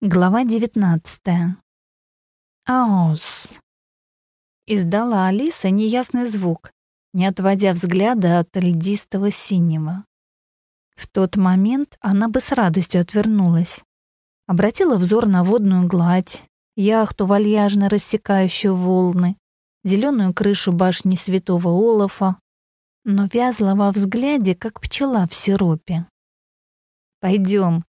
Глава 19. Аус. Издала Алиса неясный звук, не отводя взгляда от льдистого синего. В тот момент она бы с радостью отвернулась. Обратила взор на водную гладь, яхту, вальяжно рассекающую волны, зеленую крышу башни святого Олафа, но вязла во взгляде, как пчела в сиропе. «Пойдем»,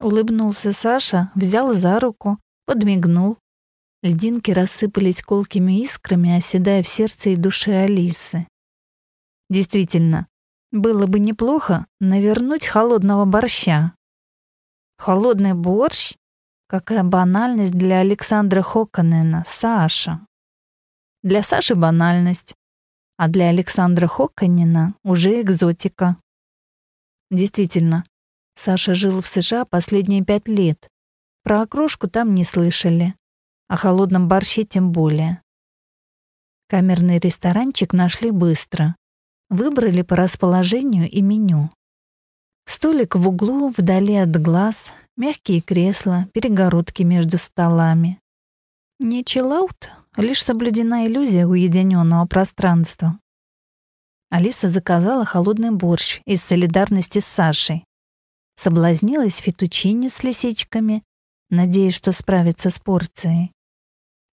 Улыбнулся Саша, взял за руку, подмигнул. Льдинки рассыпались колкими искрами, оседая в сердце и душе Алисы. Действительно, было бы неплохо навернуть холодного борща. Холодный борщ? Какая банальность для Александра Хоконена, Саша. Для Саши банальность, а для Александра Хоконена уже экзотика. Действительно, Саша жил в США последние пять лет. Про окрошку там не слышали. О холодном борще тем более. Камерный ресторанчик нашли быстро. Выбрали по расположению и меню. Столик в углу, вдали от глаз, мягкие кресла, перегородки между столами. Не чиллаут, лишь соблюдена иллюзия уединенного пространства. Алиса заказала холодный борщ из солидарности с Сашей соблазнилась фетучини с лисичками, надеясь, что справится с порцией.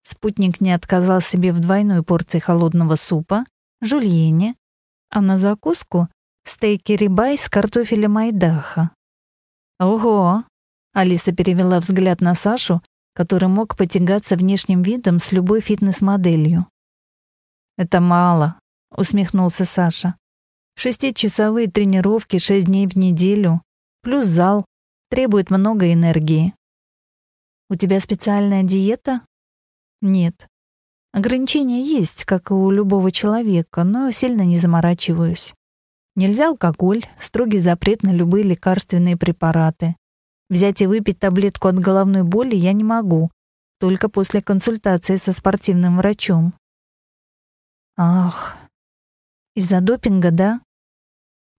Спутник не отказал себе в двойной порции холодного супа, жульене, а на закуску — стейки рибай с картофелем айдаха. «Ого!» — Алиса перевела взгляд на Сашу, который мог потягаться внешним видом с любой фитнес-моделью. «Это мало», — усмехнулся Саша. «Шестичасовые тренировки шесть дней в неделю Плюс зал. Требует много энергии. У тебя специальная диета? Нет. Ограничения есть, как и у любого человека, но сильно не заморачиваюсь. Нельзя алкоголь, строгий запрет на любые лекарственные препараты. Взять и выпить таблетку от головной боли я не могу, только после консультации со спортивным врачом. Ах, из-за допинга, да?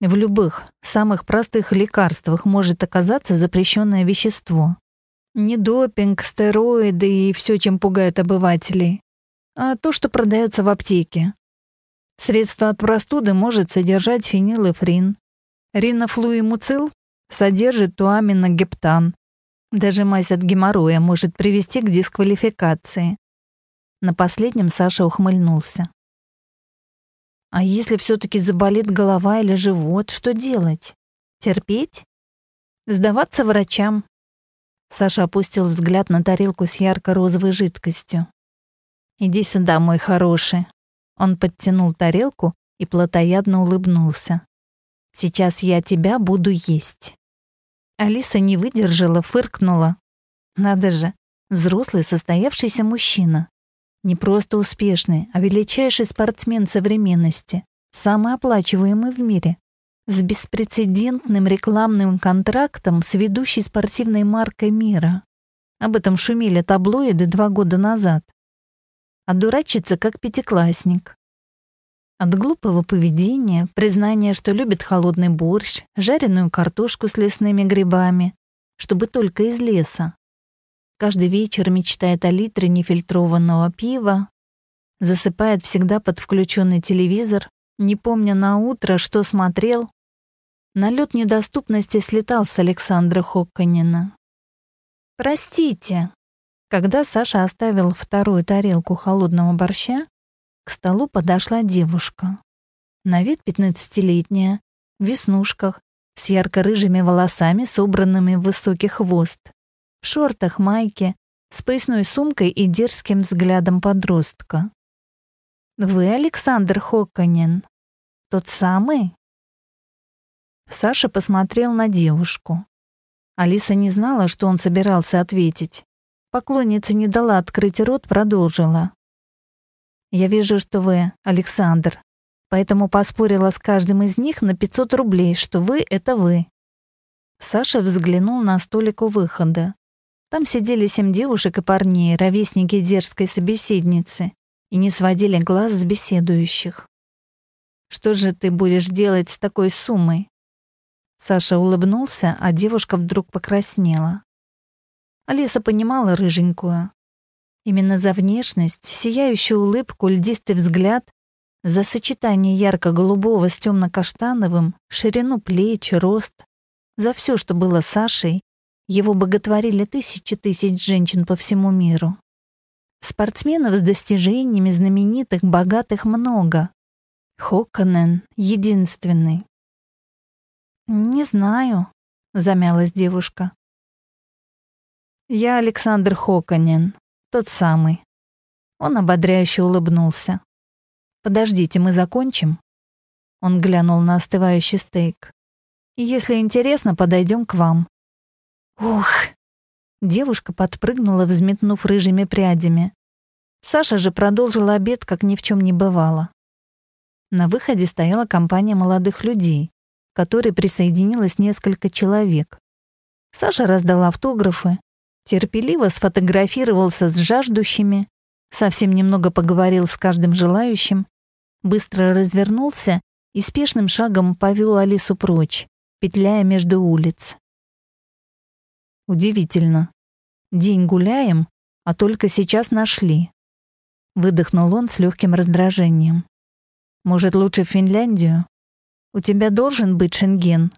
В любых, самых простых лекарствах может оказаться запрещенное вещество. Не допинг, стероиды и все, чем пугают обывателей, а то, что продается в аптеке. Средство от простуды может содержать фенилэфрин. Ринофлуимуцил содержит туаминогептан. Даже мазь от геморроя может привести к дисквалификации. На последнем Саша ухмыльнулся. А если все-таки заболит голова или живот, что делать? Терпеть? Сдаваться врачам? Саша опустил взгляд на тарелку с ярко-розовой жидкостью. «Иди сюда, мой хороший». Он подтянул тарелку и плотоядно улыбнулся. «Сейчас я тебя буду есть». Алиса не выдержала, фыркнула. «Надо же, взрослый состоявшийся мужчина. Не просто успешный, а величайший спортсмен современности, самый оплачиваемый в мире, с беспрецедентным рекламным контрактом с ведущей спортивной маркой мира. Об этом шумели таблоиды два года назад. А дурачится как пятиклассник. От глупого поведения, признания, что любит холодный борщ, жареную картошку с лесными грибами, чтобы только из леса, Каждый вечер мечтает о литре нефильтрованного пива, засыпает всегда под включенный телевизор, не помня на утро, что смотрел. Налет недоступности слетал с Александра Хокканина. «Простите». Когда Саша оставил вторую тарелку холодного борща, к столу подошла девушка. На вид пятнадцатилетняя, в веснушках, с ярко-рыжими волосами, собранными в высокий хвост шортах, майке, с поясной сумкой и дерзким взглядом подростка. «Вы Александр Хоконин? Тот самый?» Саша посмотрел на девушку. Алиса не знала, что он собирался ответить. Поклонница не дала открыть рот, продолжила. «Я вижу, что вы Александр, поэтому поспорила с каждым из них на 500 рублей, что вы — это вы». Саша взглянул на столик у выхода. Там сидели семь девушек и парней, ровесники дерзкой собеседницы, и не сводили глаз с беседующих. «Что же ты будешь делать с такой суммой?» Саша улыбнулся, а девушка вдруг покраснела. Алиса понимала рыженькую. Именно за внешность, сияющую улыбку, льдистый взгляд, за сочетание ярко-голубого с темно-каштановым, ширину плеч, рост, за все, что было Сашей, его боготворили тысячи тысяч женщин по всему миру. Спортсменов с достижениями знаменитых, богатых много. Хоконен единственный. «Не знаю», — замялась девушка. «Я Александр Хоконен, тот самый». Он ободряюще улыбнулся. «Подождите, мы закончим?» Он глянул на остывающий стейк. «Если интересно, подойдем к вам». «Ух!» Девушка подпрыгнула, взметнув рыжими прядями. Саша же продолжила обед, как ни в чем не бывало. На выходе стояла компания молодых людей, к которой присоединилось несколько человек. Саша раздал автографы, терпеливо сфотографировался с жаждущими, совсем немного поговорил с каждым желающим, быстро развернулся и спешным шагом повел Алису прочь, петляя между улиц. Удивительно. День гуляем, а только сейчас нашли. Выдохнул он с легким раздражением. Может, лучше в Финляндию? У тебя должен быть шенген.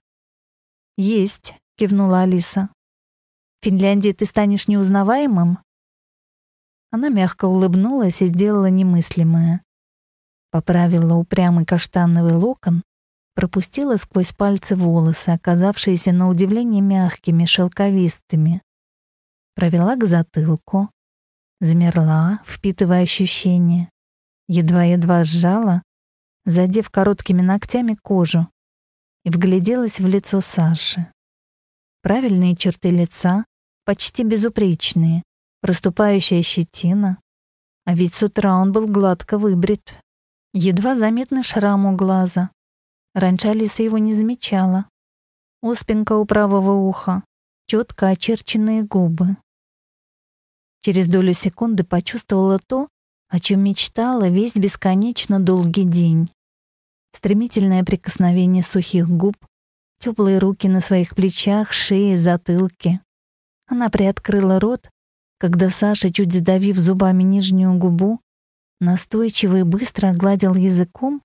Есть, кивнула Алиса. В Финляндии ты станешь неузнаваемым? Она мягко улыбнулась и сделала немыслимое. Поправила упрямый каштановый локон, пропустила сквозь пальцы волосы, оказавшиеся на удивление мягкими, шелковистыми. Провела к затылку, замерла, впитывая ощущения. Едва-едва сжала, задев короткими ногтями кожу, и вгляделась в лицо Саши. Правильные черты лица, почти безупречные, проступающая щетина. А ведь с утра он был гладко выбрит, Едва заметный шрам у глаза. Раньше Алиса его не замечала. Оспинка у правого уха, четко очерченные губы. Через долю секунды почувствовала то, о чем мечтала весь бесконечно долгий день. Стремительное прикосновение сухих губ, теплые руки на своих плечах, шее, затылке. Она приоткрыла рот, когда Саша, чуть сдавив зубами нижнюю губу, настойчиво и быстро огладил языком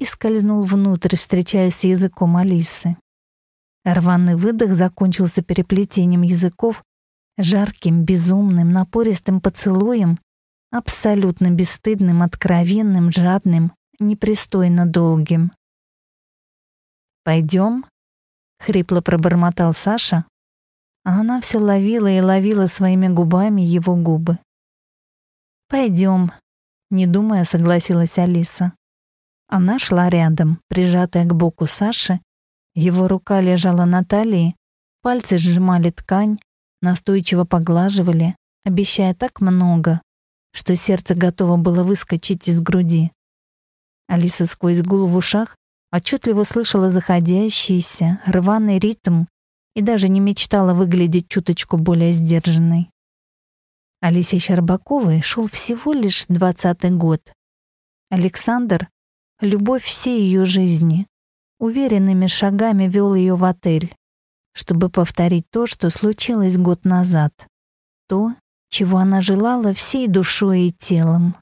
и скользнул внутрь, встречаясь с языком Алисы. Рваный выдох закончился переплетением языков, жарким, безумным, напористым поцелуем, абсолютно бесстыдным, откровенным, жадным, непристойно долгим. «Пойдем?» — хрипло пробормотал Саша, а она все ловила и ловила своими губами его губы. «Пойдем», не думая, согласилась Алиса. Она шла рядом, прижатая к боку Саши. Его рука лежала на талии, пальцы сжимали ткань, настойчиво поглаживали, обещая так много, что сердце готово было выскочить из груди. Алиса сквозь гул в ушах отчетливо слышала заходящийся, рваный ритм и даже не мечтала выглядеть чуточку более сдержанной. Алисе Щербаковой шел всего лишь двадцатый год. Александр — любовь всей ее жизни. Уверенными шагами вел ее в отель, чтобы повторить то, что случилось год назад. То, чего она желала всей душой и телом.